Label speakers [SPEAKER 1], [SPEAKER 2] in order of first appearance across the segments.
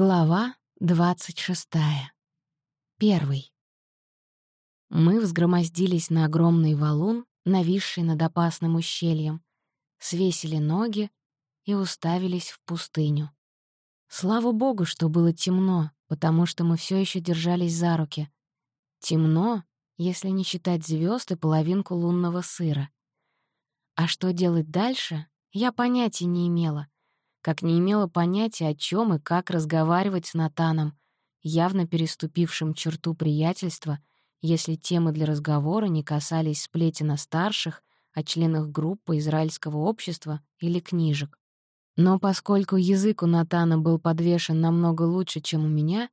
[SPEAKER 1] Глава двадцать шестая. Первый. Мы взгромоздились на огромный валун, нависший над опасным ущельем, свесили ноги и уставились в пустыню. Слава богу, что было темно, потому что мы все еще держались за руки. Темно, если не считать звезд и половинку лунного сыра. А что делать дальше, я понятия не имела — как не имела понятия, о чем и как разговаривать с Натаном, явно переступившим черту приятельства, если темы для разговора не касались сплетен о старших, о членах группы израильского общества или книжек. Но поскольку язык у Натана был подвешен намного лучше, чем у меня,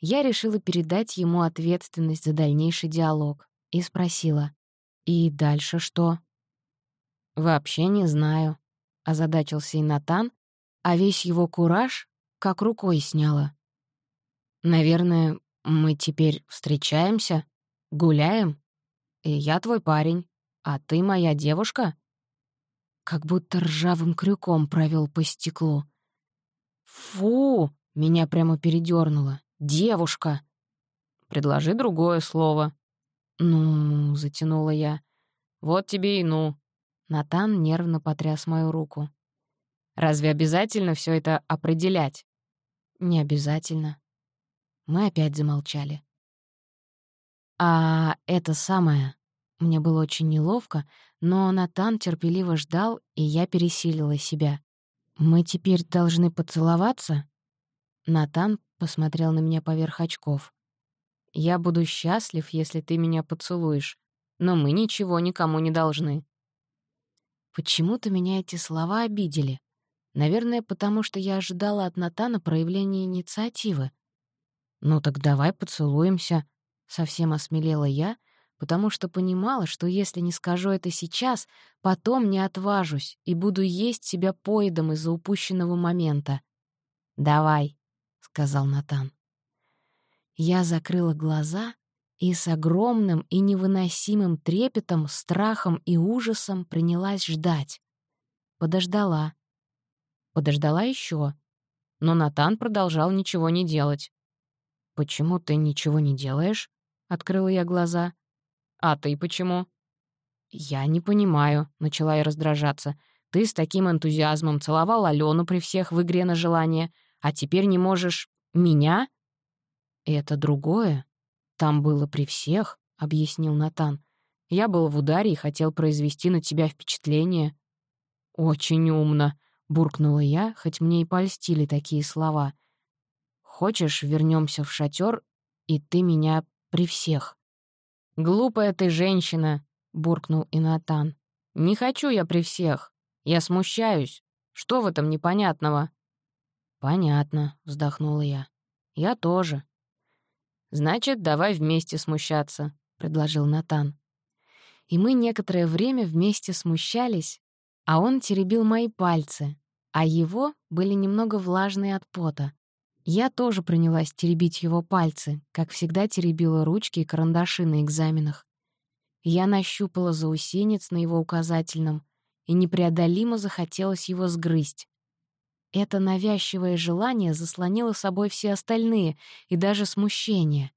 [SPEAKER 1] я решила передать ему ответственность за дальнейший диалог и спросила, «И дальше что?» «Вообще не знаю», — озадачился и Натан, а весь его кураж как рукой сняло. «Наверное, мы теперь встречаемся, гуляем, и я твой парень, а ты моя девушка?» Как будто ржавым крюком провел по стеклу. «Фу!» — меня прямо передернуло. «Девушка!» «Предложи другое слово». «Ну...» — затянула я. «Вот тебе и ну». Натан нервно потряс мою руку. Разве обязательно все это определять? Не обязательно. Мы опять замолчали. А это самое... Мне было очень неловко, но Натан терпеливо ждал, и я пересилила себя. «Мы теперь должны поцеловаться?» Натан посмотрел на меня поверх очков. «Я буду счастлив, если ты меня поцелуешь, но мы ничего никому не должны». Почему-то меня эти слова обидели. Наверное, потому что я ожидала от Натана проявления инициативы. «Ну так давай поцелуемся», — совсем осмелела я, потому что понимала, что если не скажу это сейчас, потом не отважусь и буду есть себя поедом из-за упущенного момента. «Давай», — сказал Натан. Я закрыла глаза и с огромным и невыносимым трепетом, страхом и ужасом принялась ждать. Подождала. Подождала еще, но Натан продолжал ничего не делать. «Почему ты ничего не делаешь?» — открыла я глаза. «А ты почему?» «Я не понимаю», — начала я раздражаться. «Ты с таким энтузиазмом целовал Алену при всех в игре на желание, а теперь не можешь... меня?» «Это другое. Там было при всех», — объяснил Натан. «Я был в ударе и хотел произвести на тебя впечатление». «Очень умно», — буркнула я, хоть мне и польстили такие слова. «Хочешь, вернемся в шатер, и ты меня при всех?» «Глупая ты женщина», — буркнул Инатан. «Не хочу я при всех. Я смущаюсь. Что в этом непонятного?» «Понятно», — вздохнула я. «Я тоже». «Значит, давай вместе смущаться», — предложил Натан. И мы некоторое время вместе смущались, а он теребил мои пальцы, а его были немного влажные от пота. Я тоже принялась теребить его пальцы, как всегда теребила ручки и карандаши на экзаменах. Я нащупала заусенец на его указательном, и непреодолимо захотелось его сгрызть. Это навязчивое желание заслонило собой все остальные и даже смущение.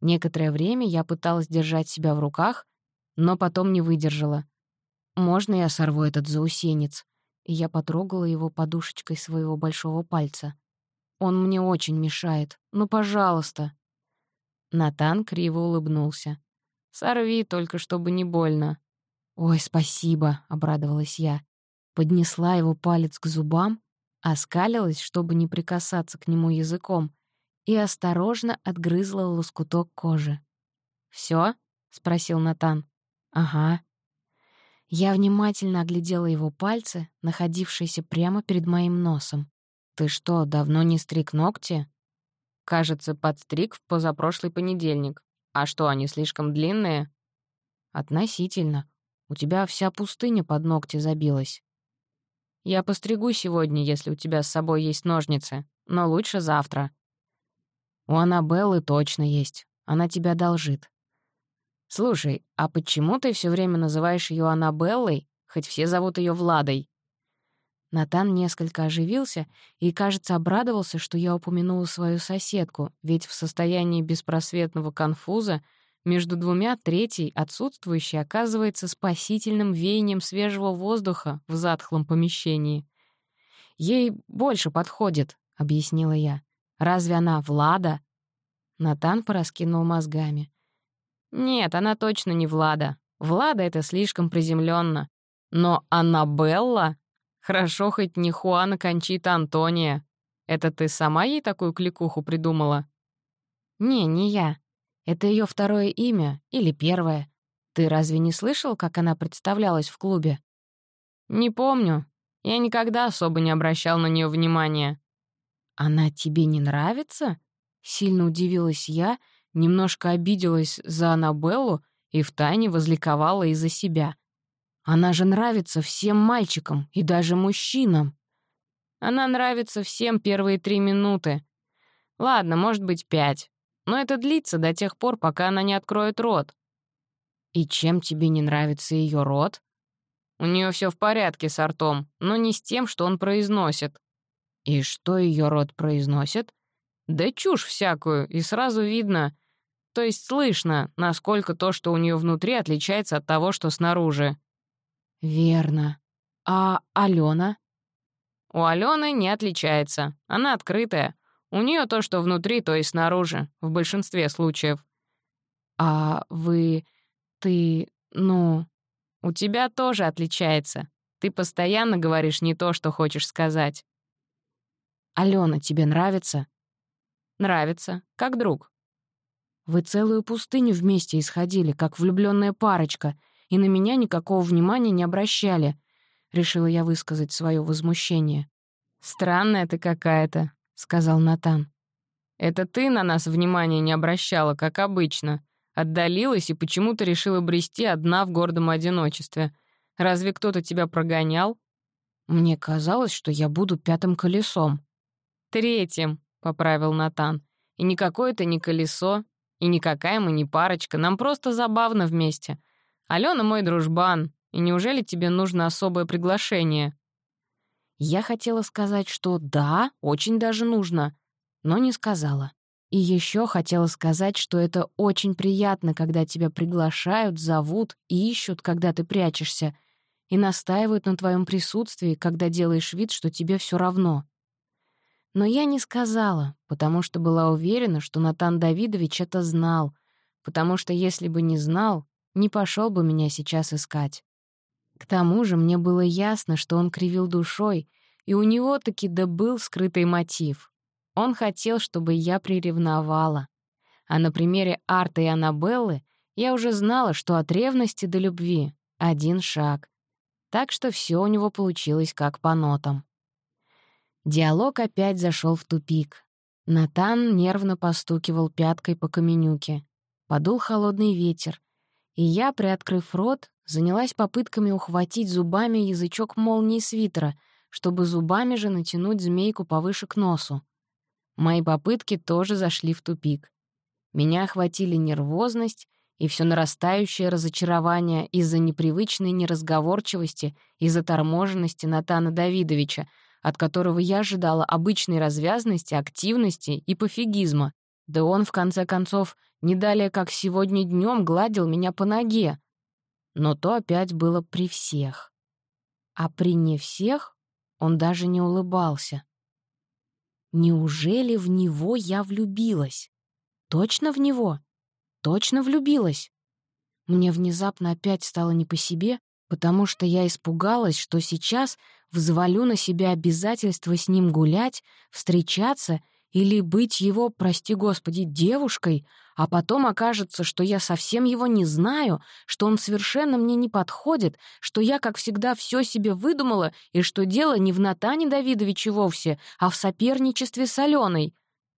[SPEAKER 1] Некоторое время я пыталась держать себя в руках, но потом не выдержала. «Можно я сорву этот заусенец?» И я потрогала его подушечкой своего большого пальца. «Он мне очень мешает. Ну, пожалуйста!» Натан криво улыбнулся. «Сорви, только чтобы не больно». «Ой, спасибо», — обрадовалась я. Поднесла его палец к зубам, оскалилась, чтобы не прикасаться к нему языком, и осторожно отгрызла лоскуток кожи. «Всё?» — спросил Натан. «Ага», я внимательно оглядела его пальцы, находившиеся прямо перед моим носом. «Ты что, давно не стриг ногти?» «Кажется, подстриг в позапрошлый понедельник. А что, они слишком длинные?» «Относительно. У тебя вся пустыня под ногти забилась». «Я постригу сегодня, если у тебя с собой есть ножницы, но лучше завтра». «У Аннабеллы точно есть. Она тебя должит. «Слушай, а почему ты все время называешь ее Аннабеллой, хоть все зовут ее Владой?» Натан несколько оживился и, кажется, обрадовался, что я упомянула свою соседку, ведь в состоянии беспросветного конфуза между двумя третий отсутствующий оказывается спасительным веянием свежего воздуха в затхлом помещении. «Ей больше подходит», — объяснила я. «Разве она Влада?» Натан пораскинул мозгами. «Нет, она точно не Влада. Влада — это слишком приземленно. Но Аннабелла Хорошо хоть не Хуана Кончита Антония. Это ты сама ей такую кликуху придумала? Не, не я. Это ее второе имя или первое. Ты разве не слышал, как она представлялась в клубе? Не помню. Я никогда особо не обращал на нее внимания. Она тебе не нравится? Сильно удивилась я, немножко обиделась за Аннабеллу и втайне возликовала из-за себя. Она же нравится всем мальчикам и даже мужчинам. Она нравится всем первые три минуты. Ладно, может быть, пять. Но это длится до тех пор, пока она не откроет рот. И чем тебе не нравится ее рот? У нее все в порядке с ртом, но не с тем, что он произносит. И что ее рот произносит? Да чушь всякую, и сразу видно, то есть слышно, насколько то, что у нее внутри, отличается от того, что снаружи. «Верно. А Алена?» «У Алены не отличается. Она открытая. У нее то, что внутри, то и снаружи, в большинстве случаев». «А вы... ты... ну...» «У тебя тоже отличается. Ты постоянно говоришь не то, что хочешь сказать». «Алена тебе нравится?» «Нравится. Как друг». «Вы целую пустыню вместе исходили, как влюбленная парочка, и на меня никакого внимания не обращали. Решила я высказать свое возмущение. «Странная ты какая-то», — сказал Натан. «Это ты на нас внимания не обращала, как обычно. Отдалилась и почему-то решила брести одна в гордом одиночестве. Разве кто-то тебя прогонял?» «Мне казалось, что я буду пятым колесом». «Третьим», — поправил Натан. «И никакое это не колесо, и никакая мы не парочка, нам просто забавно вместе. Алена мой дружбан, и неужели тебе нужно особое приглашение?» Я хотела сказать, что да, очень даже нужно, но не сказала. И еще хотела сказать, что это очень приятно, когда тебя приглашают, зовут и ищут, когда ты прячешься, и настаивают на твоем присутствии, когда делаешь вид, что тебе все равно. Но я не сказала, потому что была уверена, что Натан Давидович это знал, потому что если бы не знал, не пошел бы меня сейчас искать. К тому же мне было ясно, что он кривил душой, и у него таки да был скрытый мотив. Он хотел, чтобы я приревновала. А на примере Арта и Аннабеллы я уже знала, что от ревности до любви — один шаг. Так что все у него получилось как по нотам. Диалог опять зашел в тупик. Натан нервно постукивал пяткой по каменюке. Подул холодный ветер, и я, приоткрыв рот, занялась попытками ухватить зубами язычок молнии свитера, чтобы зубами же натянуть змейку повыше к носу. Мои попытки тоже зашли в тупик. Меня охватили нервозность и все нарастающее разочарование из-за непривычной неразговорчивости и заторможенности Натана Давидовича, от которого я ожидала обычной развязности, активности и пофигизма. Да он, в конце концов, не далее, как сегодня днем гладил меня по ноге. Но то опять было при всех. А при не всех он даже не улыбался. Неужели в него я влюбилась? Точно в него? Точно влюбилась? Мне внезапно опять стало не по себе, потому что я испугалась, что сейчас взвалю на себя обязательство с ним гулять, встречаться или быть его, прости господи, девушкой, а потом окажется, что я совсем его не знаю, что он совершенно мне не подходит, что я, как всегда, все себе выдумала, и что дело не в Натане Давидовиче вовсе, а в соперничестве с Аленой.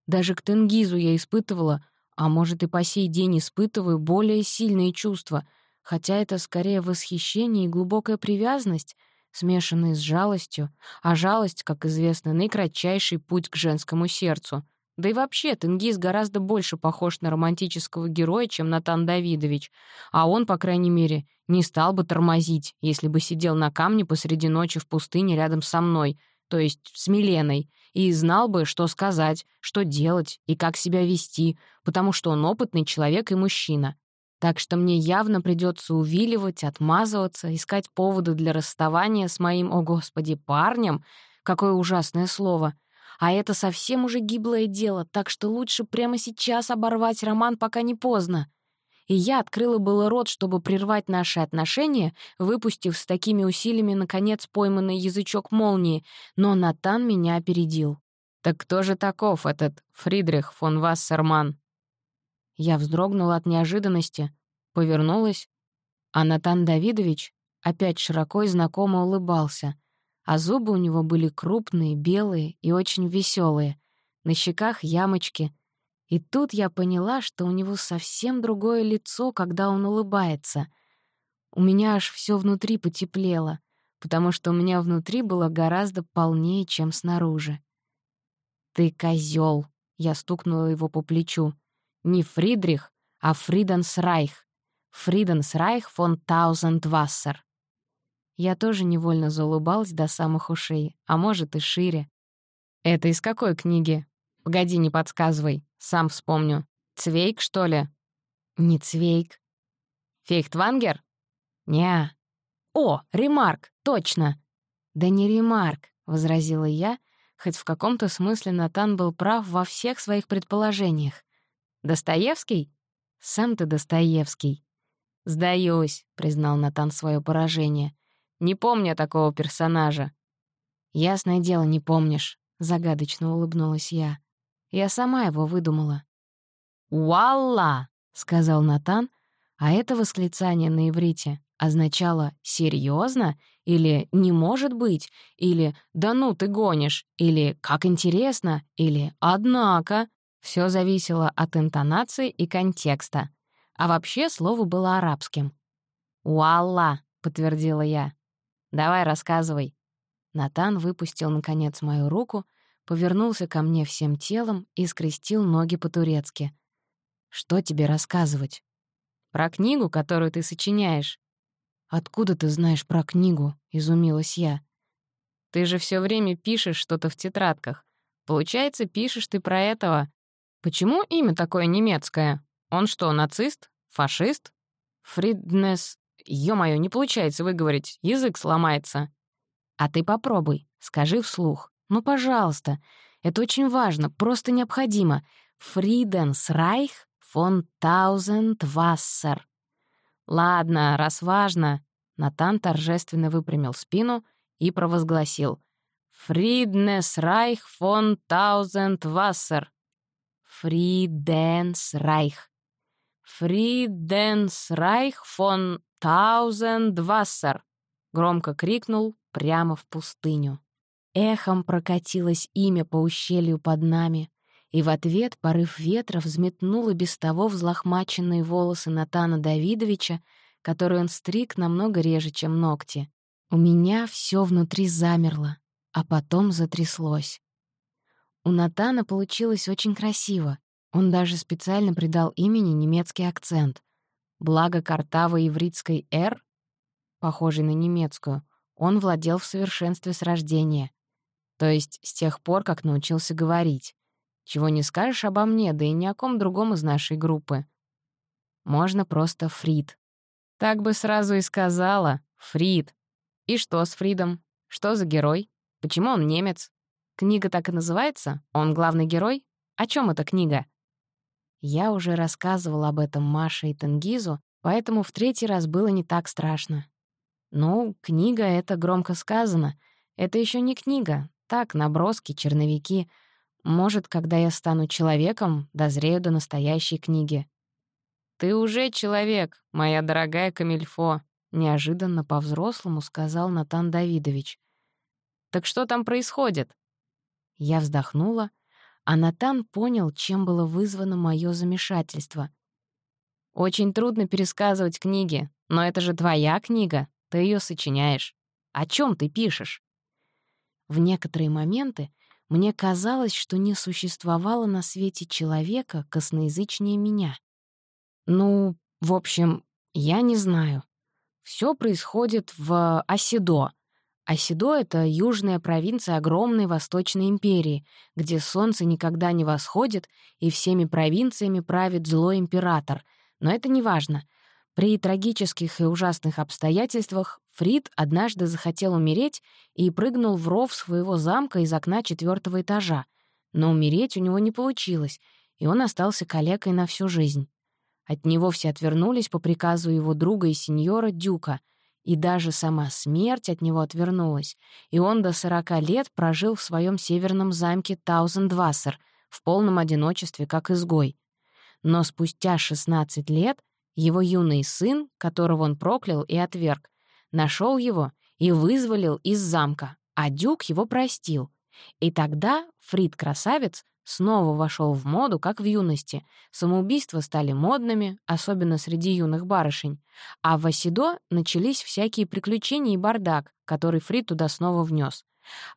[SPEAKER 1] Даже к Тенгизу я испытывала, а может и по сей день испытываю более сильные чувства, хотя это скорее восхищение и глубокая привязанность, смешанные с жалостью, а жалость, как известно, наикратчайший путь к женскому сердцу. Да и вообще, Тенгиз гораздо больше похож на романтического героя, чем Натан Давидович. А он, по крайней мере, не стал бы тормозить, если бы сидел на камне посреди ночи в пустыне рядом со мной, то есть с Миленой, и знал бы, что сказать, что делать и как себя вести, потому что он опытный человек и мужчина. Так что мне явно придется увиливать, отмазываться, искать поводы для расставания с моим, о господи, парнем. Какое ужасное слово. А это совсем уже гиблое дело, так что лучше прямо сейчас оборвать роман, пока не поздно. И я открыла было рот, чтобы прервать наши отношения, выпустив с такими усилиями, наконец, пойманный язычок молнии, но Натан меня опередил. «Так кто же таков этот Фридрих фон Вассерман?» Я вздрогнула от неожиданности, повернулась, а Натан Давидович опять широко и знакомо улыбался, а зубы у него были крупные, белые и очень веселые, на щеках ямочки. И тут я поняла, что у него совсем другое лицо, когда он улыбается. У меня аж все внутри потеплело, потому что у меня внутри было гораздо полнее, чем снаружи. «Ты козел! я стукнула его по плечу. Не Фридрих, а Фриденсрайх. Фриденсрайх фон Таузендвассер. Я тоже невольно заулыбалась до самых ушей, а может и шире. «Это из какой книги? Погоди, не подсказывай, сам вспомню. Цвейк, что ли?» «Не Цвейк». «Фейхтвангер?» «Не». «О, Ремарк, точно!» «Да не Ремарк», — возразила я, хоть в каком-то смысле Натан был прав во всех своих предположениях. Достоевский? Сам ты Достоевский. Сдаюсь, признал Натан свое поражение. Не помню такого персонажа. Ясное дело, не помнишь, загадочно улыбнулась я. Я сама его выдумала. «Уалла!» — сказал Натан, а это восклицание на иврите означало «серьезно?» или «не может быть?» или «да ну ты гонишь?» или «как интересно?» или «однако?» Все зависело от интонации и контекста. А вообще слово было арабским. «Уалла», — подтвердила я. «Давай, рассказывай». Натан выпустил, наконец, мою руку, повернулся ко мне всем телом и скрестил ноги по-турецки. «Что тебе рассказывать?» «Про книгу, которую ты сочиняешь». «Откуда ты знаешь про книгу?» — изумилась я. «Ты же все время пишешь что-то в тетрадках. Получается, пишешь ты про этого, Почему имя такое немецкое? Он что, нацист? Фашист? Фриднес... Ё-моё, не получается выговорить, язык сломается. А ты попробуй, скажи вслух. Ну, пожалуйста. Это очень важно, просто необходимо. Фриденсрайх фон Таузендвассер. Ладно, раз важно. Натан торжественно выпрямил спину и провозгласил. Фриднесрайх фон Таузендвассер. Фриденсрайх. Фриденсрайх фон Таузендвассер, громко крикнул прямо в пустыню. Эхом прокатилось имя по ущелью под нами, и в ответ порыв ветра взметнул и без того взлохмаченные волосы Натана Давидовича, которые он стриг намного реже, чем ногти. У меня все внутри замерло, а потом затряслось. У Натана получилось очень красиво. Он даже специально придал имени немецкий акцент. Благо картавой ивритской «р», похожей на немецкую, он владел в совершенстве с рождения. То есть с тех пор, как научился говорить. Чего не скажешь обо мне, да и ни о ком другом из нашей группы. Можно просто Фрид. Так бы сразу и сказала. Фрид. И что с Фридом? Что за герой? Почему он немец? Книга так и называется? Он главный герой? О чем эта книга? Я уже рассказывал об этом Маше и Тенгизу, поэтому в третий раз было не так страшно. Ну, книга — это громко сказано. Это еще не книга. Так, наброски, черновики. Может, когда я стану человеком, дозрею до настоящей книги. «Ты уже человек, моя дорогая Камильфо», — неожиданно по-взрослому сказал Натан Давидович. «Так что там происходит?» Я вздохнула, а Натан понял, чем было вызвано мое замешательство. «Очень трудно пересказывать книги, но это же твоя книга, ты ее сочиняешь. О чем ты пишешь?» В некоторые моменты мне казалось, что не существовало на свете человека косноязычнее меня. Ну, в общем, я не знаю. Все происходит в Оседо. Оседо — это южная провинция огромной Восточной империи, где солнце никогда не восходит, и всеми провинциями правит злой император. Но это не важно. При трагических и ужасных обстоятельствах Фрид однажды захотел умереть и прыгнул в ров своего замка из окна четвертого этажа. Но умереть у него не получилось, и он остался калекой на всю жизнь. От него все отвернулись по приказу его друга и сеньора Дюка, и даже сама смерть от него отвернулась, и он до сорока лет прожил в своем северном замке Таузендвассер в полном одиночестве, как изгой. Но спустя 16 лет его юный сын, которого он проклял и отверг, нашел его и вызволил из замка, а Дюк его простил. И тогда Фрид-красавец снова вошел в моду, как в юности. Самоубийства стали модными, особенно среди юных барышень. А в Асидо начались всякие приключения и бардак, который Фрид туда снова внес.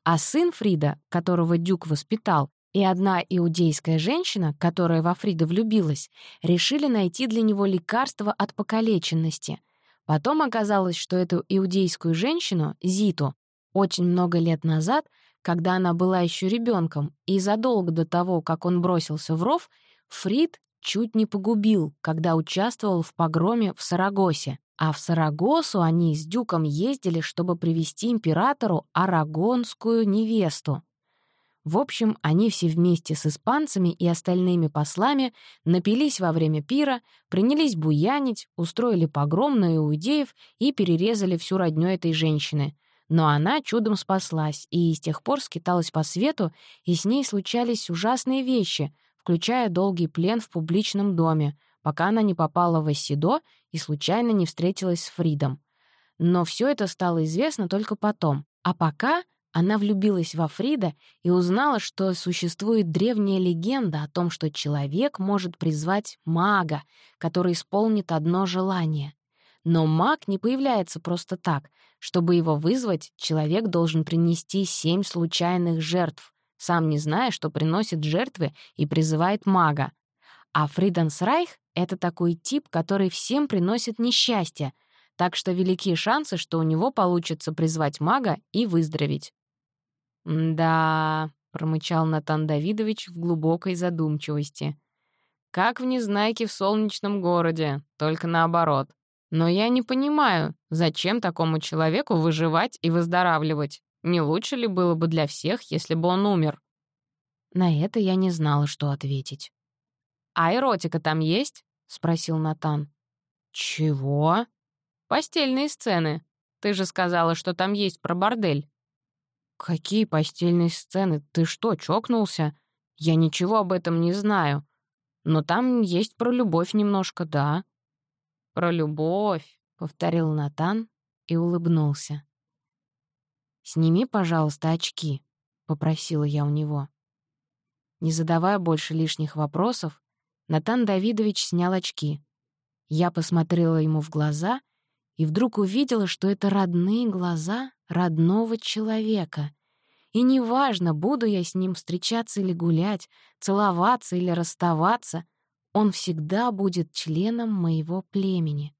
[SPEAKER 1] А сын Фрида, которого Дюк воспитал, и одна иудейская женщина, которая во Фрида влюбилась, решили найти для него лекарство от покалеченности. Потом оказалось, что эту иудейскую женщину, Зиту, очень много лет назад — когда она была еще ребенком, и задолго до того, как он бросился в ров, Фрид чуть не погубил, когда участвовал в погроме в Сарагосе. А в Сарагосу они с Дюком ездили, чтобы привести императору арагонскую невесту. В общем, они все вместе с испанцами и остальными послами напились во время пира, принялись буянить, устроили погром на иудеев и перерезали всю родню этой женщины — но она чудом спаслась и с тех пор скиталась по свету, и с ней случались ужасные вещи, включая долгий плен в публичном доме, пока она не попала в Эссидо и случайно не встретилась с Фридом. Но все это стало известно только потом. А пока она влюбилась во Фрида и узнала, что существует древняя легенда о том, что человек может призвать мага, который исполнит одно желание. Но маг не появляется просто так. Чтобы его вызвать, человек должен принести семь случайных жертв, сам не зная, что приносит жертвы и призывает мага. А Фриденсрайх — это такой тип, который всем приносит несчастье, так что великие шансы, что у него получится призвать мага и выздороветь. «Да», — промычал Натан Давидович в глубокой задумчивости. «Как в Незнайке в солнечном городе, только наоборот. Но я не понимаю, зачем такому человеку выживать и выздоравливать? Не лучше ли было бы для всех, если бы он умер? На это я не знала, что ответить. «А эротика там есть?» — спросил Натан. «Чего?» «Постельные сцены. Ты же сказала, что там есть про бордель». «Какие постельные сцены? Ты что, чокнулся? Я ничего об этом не знаю. Но там есть про любовь немножко, да». «Про любовь», — повторил Натан и улыбнулся. «Сними, пожалуйста, очки», — попросила я у него. Не задавая больше лишних вопросов, Натан Давидович снял очки. Я посмотрела ему в глаза и вдруг увидела, что это родные глаза родного человека. И неважно, буду я с ним встречаться или гулять, целоваться или расставаться, он всегда будет членом моего племени.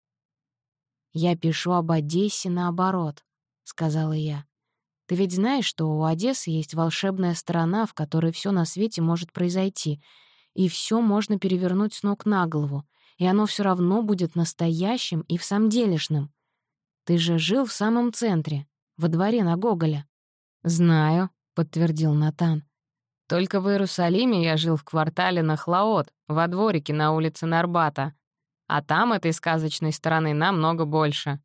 [SPEAKER 1] «Я пишу об Одессе наоборот», — сказала я. «Ты ведь знаешь, что у Одессы есть волшебная сторона, в которой все на свете может произойти, и все можно перевернуть с ног на голову, и оно все равно будет настоящим и всамделишным. Ты же жил в самом центре, во дворе на Гоголя». «Знаю», — подтвердил Натан. Только в Иерусалиме я жил в квартале Нахлаот, во дворике на улице Нарбата. А там этой сказочной стороны намного больше».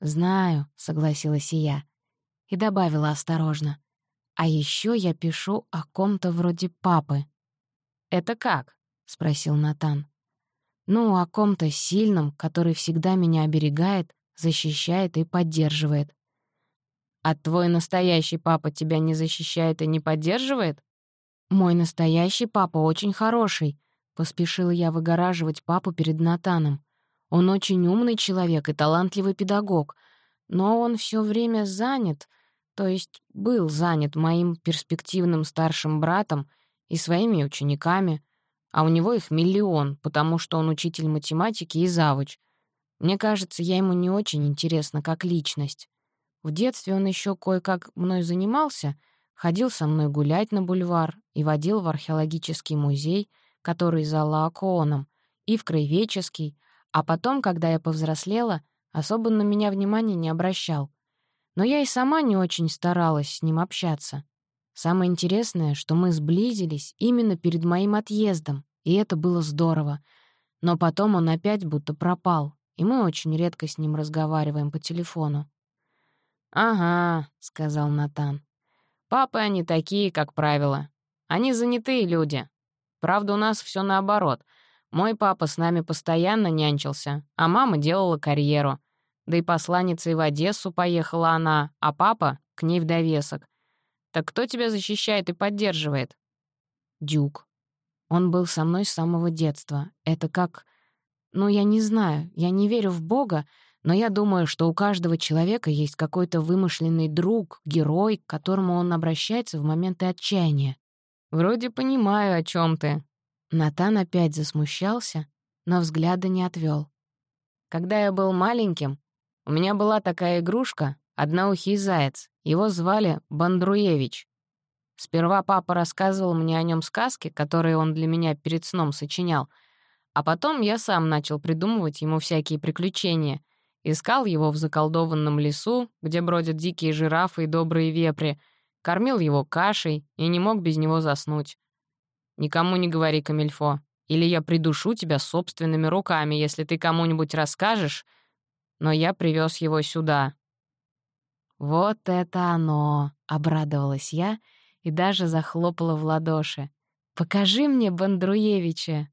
[SPEAKER 1] «Знаю», — согласилась и я. И добавила осторожно. «А еще я пишу о ком-то вроде папы». «Это как?» — спросил Натан. «Ну, о ком-то сильном, который всегда меня оберегает, защищает и поддерживает». «А твой настоящий папа тебя не защищает и не поддерживает?» «Мой настоящий папа очень хороший», — поспешила я выгораживать папу перед Натаном. «Он очень умный человек и талантливый педагог, но он все время занят. То есть был занят моим перспективным старшим братом и своими учениками, а у него их миллион, потому что он учитель математики и завуч. Мне кажется, я ему не очень интересна как личность. В детстве он еще кое-как мной занимался, ходил со мной гулять на бульвар и водил в археологический музей, который за Лаокооном, и в краеведческий, а потом, когда я повзрослела, особо на меня внимания не обращал. Но я и сама не очень старалась с ним общаться. Самое интересное, что мы сблизились именно перед моим отъездом, и это было здорово. Но потом он опять будто пропал, и мы очень редко с ним разговариваем по телефону.
[SPEAKER 2] «Ага», — сказал Натан. «Папы они такие, как правило. Они занятые люди. Правда, у нас все наоборот. Мой папа с нами постоянно нянчился, а мама делала карьеру. Да и посланницей в Одессу поехала она, а папа — к ней в довесок. Так кто тебя защищает и поддерживает?»
[SPEAKER 1] «Дюк. Он был со мной с самого детства. Это как... Ну, я не знаю, я не верю в Бога, но я думаю, что у каждого человека есть какой-то вымышленный друг, герой, к которому он обращается в моменты отчаяния.
[SPEAKER 2] «Вроде понимаю, о чем ты».
[SPEAKER 1] Натан опять засмущался, но взгляда не отвел.
[SPEAKER 2] «Когда я был маленьким, у меня была такая игрушка, одноухий заяц. Его звали Бандруевич. Сперва папа рассказывал мне о нем сказки, которые он для меня перед сном сочинял, а потом я сам начал придумывать ему всякие приключения. Искал его в заколдованном лесу, где бродят дикие жирафы и добрые вепри, кормил его кашей и не мог без него заснуть. «Никому не говори, Камильфо, или я придушу тебя собственными руками, если ты кому-нибудь расскажешь, но я привез его сюда».
[SPEAKER 1] «Вот это оно!» — обрадовалась я — и даже захлопала в ладоши. «Покажи мне Бандруевича!»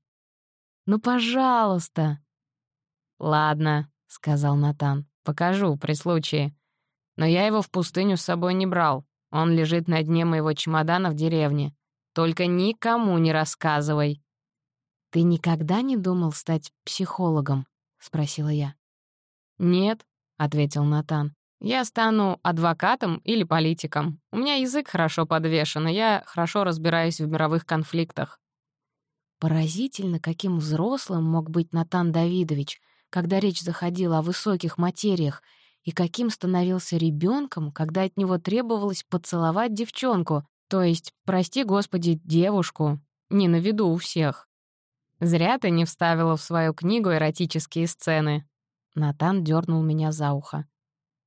[SPEAKER 1] «Ну, пожалуйста!»
[SPEAKER 2] «Ладно», — сказал Натан, — «покажу при случае. Но я его в пустыню с собой не брал. Он лежит на дне моего чемодана в деревне. Только никому не рассказывай».
[SPEAKER 1] «Ты никогда не думал стать психологом?» — спросила я.
[SPEAKER 2] «Нет», — ответил Натан. Я стану адвокатом или политиком. У меня язык хорошо подвешен, и я хорошо разбираюсь в мировых конфликтах».
[SPEAKER 1] Поразительно, каким взрослым мог быть Натан Давидович, когда речь заходила о высоких материях, и каким становился ребенком, когда от него требовалось поцеловать девчонку, то есть, прости господи, девушку, не на виду у всех. Зря ты не вставила в свою книгу эротические сцены. Натан дернул меня за ухо.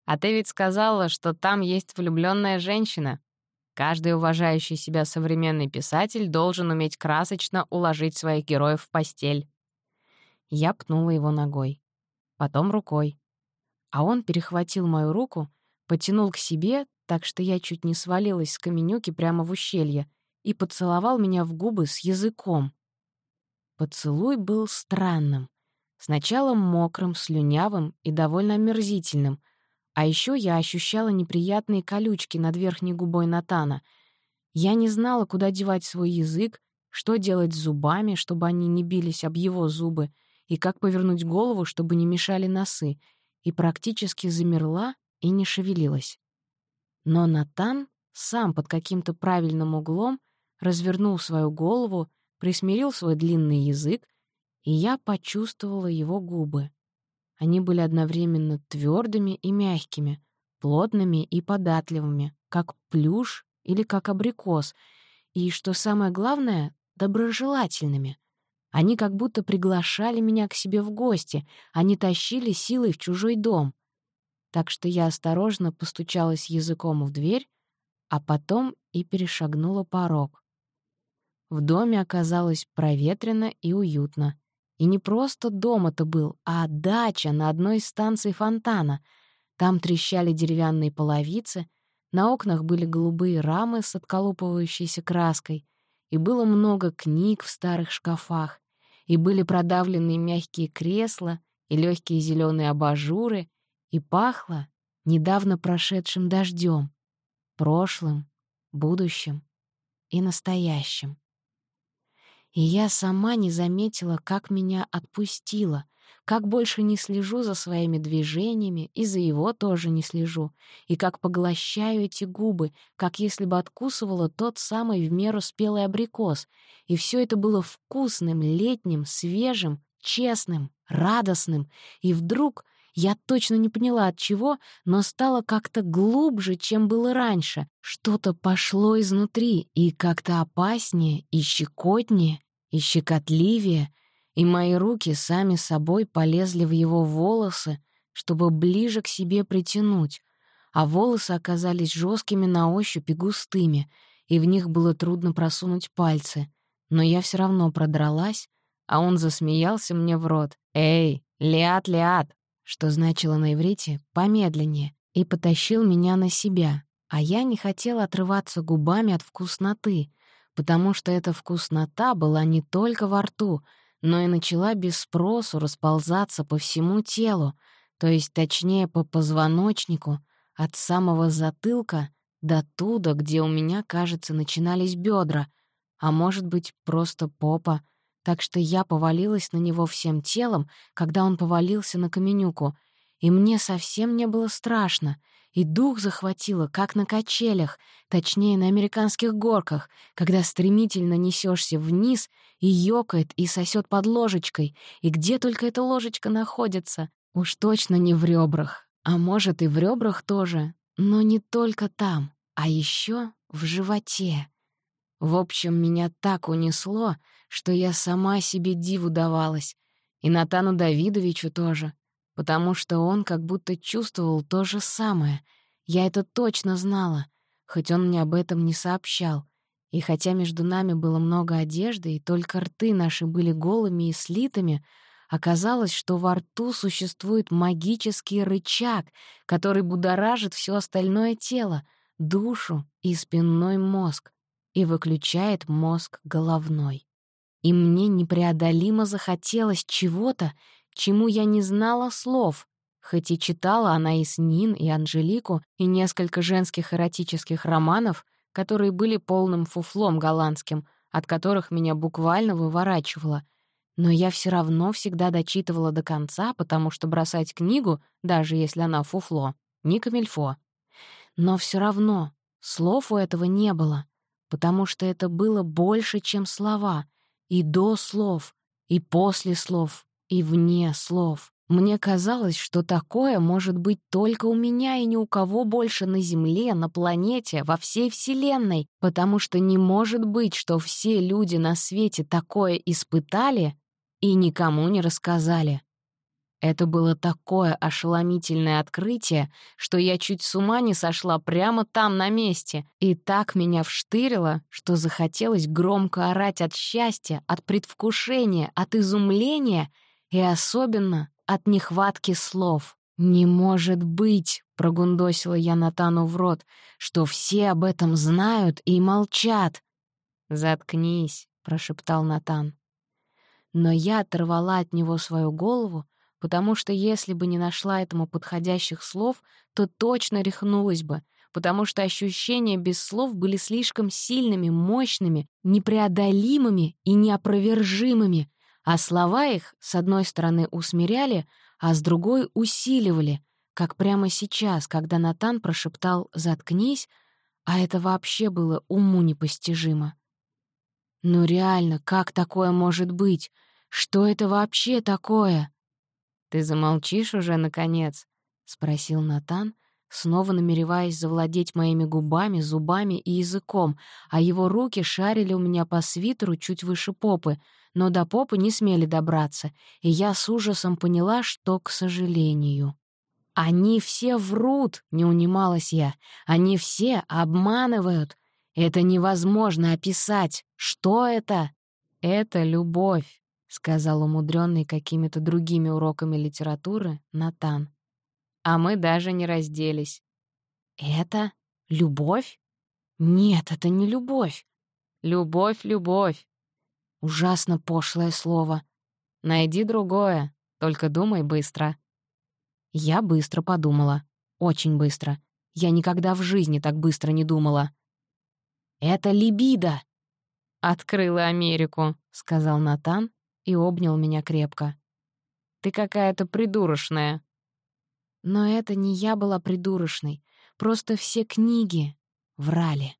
[SPEAKER 1] А ты ведь сказала, что там есть влюбленная женщина. Каждый уважающий себя современный писатель должен уметь красочно уложить своих героев в постель. Я пнула его ногой, потом рукой. А он перехватил мою руку, потянул к себе, так что я чуть не свалилась с каменюки прямо в ущелье, и поцеловал меня в губы с языком. Поцелуй был странным. Сначала мокрым, слюнявым и довольно омерзительным — а еще я ощущала неприятные колючки над верхней губой Натана. Я не знала, куда девать свой язык, что делать с зубами, чтобы они не бились об его зубы, и как повернуть голову, чтобы не мешали носы, и практически замерла и не шевелилась. Но Натан сам под каким-то правильным углом развернул свою голову, присмирил свой длинный язык, и я почувствовала его губы. Они были одновременно твердыми и мягкими, плотными и податливыми, как плюш или как абрикос, и, что самое главное, доброжелательными. Они как будто приглашали меня к себе в гости, они тащили силой в чужой дом. Так что я осторожно постучалась языком в дверь, а потом и перешагнула порог. В доме оказалось проветрено и уютно. И не просто дом это был, а дача на одной из станций фонтана. Там трещали деревянные половицы, на окнах были голубые рамы с отколупывающейся краской, и было много книг в старых шкафах, и были продавленные мягкие кресла, и легкие зеленые абажуры, и пахло недавно прошедшим дождем, прошлым, будущим и настоящим. И я сама не заметила, как меня отпустило, как больше не слежу за своими движениями, и за его тоже не слежу, и как поглощаю эти губы, как если бы откусывала тот самый в меру спелый абрикос, и все это было вкусным, летним, свежим, честным, радостным, и вдруг я точно не поняла от чего, но стало как-то глубже, чем было раньше. Что-то пошло изнутри, и как-то опаснее, и щекотнее, и щекотливее, и мои руки сами собой полезли в его волосы, чтобы ближе к себе притянуть, а волосы оказались жесткими на ощупь и густыми, и в них было трудно просунуть пальцы. Но я все равно продралась, а он засмеялся мне в рот. «Эй, Лиат, Лиат, что значило на иврите «помедленнее», и потащил меня на себя, а я не хотела отрываться губами от вкусноты, потому что эта вкуснота была не только во рту, но и начала без спросу расползаться по всему телу, то есть точнее по позвоночнику, от самого затылка до туда, где у меня, кажется, начинались бедра, а может быть, просто попа — так что я повалилась на него всем телом, когда он повалился на каменюку, и мне совсем не было страшно, и дух захватило, как на качелях, точнее, на американских горках, когда стремительно несешься вниз и ёкает и сосет под ложечкой, и где только эта ложечка находится, уж точно не в ребрах, а может и в ребрах тоже, но не только там, а еще в животе. В общем, меня так унесло, что я сама себе диву давалась, и Натану Давидовичу тоже, потому что он как будто чувствовал то же самое. Я это точно знала, хоть он мне об этом не сообщал. И хотя между нами было много одежды, и только рты наши были голыми и слитыми, оказалось, что во рту существует магический рычаг, который будоражит все остальное тело, душу и спинной мозг, и выключает мозг головной и мне непреодолимо захотелось чего-то, чему я не знала слов, хоть и читала она и Снин, и Анжелику, и несколько женских эротических романов, которые были полным фуфлом голландским, от которых меня буквально выворачивало. Но я все равно всегда дочитывала до конца, потому что бросать книгу, даже если она фуфло, не камильфо. Но все равно слов у этого не было, потому что это было больше, чем слова — и до слов, и после слов, и вне слов. Мне казалось, что такое может быть только у меня и ни у кого больше на Земле, на планете, во всей Вселенной, потому что не может быть, что все люди на свете такое испытали и никому не рассказали. Это было такое ошеломительное открытие, что я чуть с ума не сошла прямо там, на месте, и так меня вштырило, что захотелось громко орать от счастья, от предвкушения, от изумления и особенно от нехватки слов. «Не может быть!» — прогундосила я Натану в рот, что все об этом знают и молчат. «Заткнись», — прошептал Натан. Но я оторвала от него свою голову, потому что если бы не нашла этому подходящих слов, то точно рехнулась бы, потому что ощущения без слов были слишком сильными, мощными, непреодолимыми и неопровержимыми, а слова их, с одной стороны, усмиряли, а с другой — усиливали, как прямо сейчас, когда Натан прошептал «заткнись», а это вообще было уму непостижимо. «Ну реально, как такое может быть? Что это вообще такое?» «Ты замолчишь уже, наконец?» — спросил Натан, снова намереваясь завладеть моими губами, зубами и языком, а его руки шарили у меня по свитеру чуть выше попы, но до попы не смели добраться, и я с ужасом поняла, что к сожалению. «Они все врут!» — не унималась я. «Они все обманывают! Это невозможно описать! Что это?» «Это любовь!» — сказал умудренный какими-то другими уроками литературы Натан. А мы даже не разделись. «Это любовь? Нет, это не любовь. Любовь, любовь. Ужасно пошлое слово. Найди другое, только думай быстро». Я быстро подумала. Очень быстро. Я никогда в жизни так быстро не думала. «Это либидо!» «Открыла Америку», — сказал Натан и обнял меня крепко.
[SPEAKER 2] Ты какая-то придурочная».
[SPEAKER 1] Но это не я была придурочной. Просто все книги врали.